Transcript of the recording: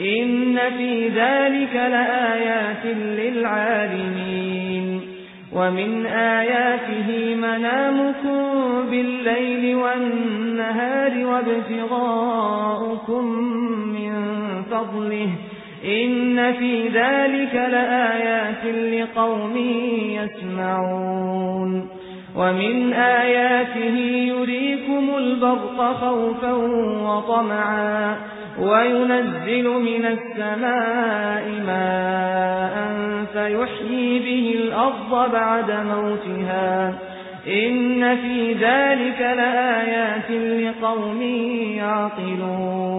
إِنَّ فِي ذَلِكَ لَآيَاتٍ لِلْعَالِمِينَ. وَمِنْ آيَاتِهِ مَنَامُكُمْ بِاللَّيْلِ وَالنَّهَارِ وَابْتِغَاؤُكُمْ مِنْ فَضْلِهِ. إِنَّ فِي ذَلِكَ لَآيَاتٍ لِقَوْمٍ يَسْمَعُونَ. وَمِنْ آيَاتِهِ يُرِيكُمُ الْبَرْقَ خَوْفًا وَطَمَعًا. وَيُنَزِّلُ مِنَ السَّمَاءِ مَاءً فَيُحْيِي بِهِ الْأَرْضَ بَعْدَ مَوْتِهَا. إِنَّ فِي ذَلِكَ لَآيَاتٍ لِقَوْمٍ يَعْقِلُونَ.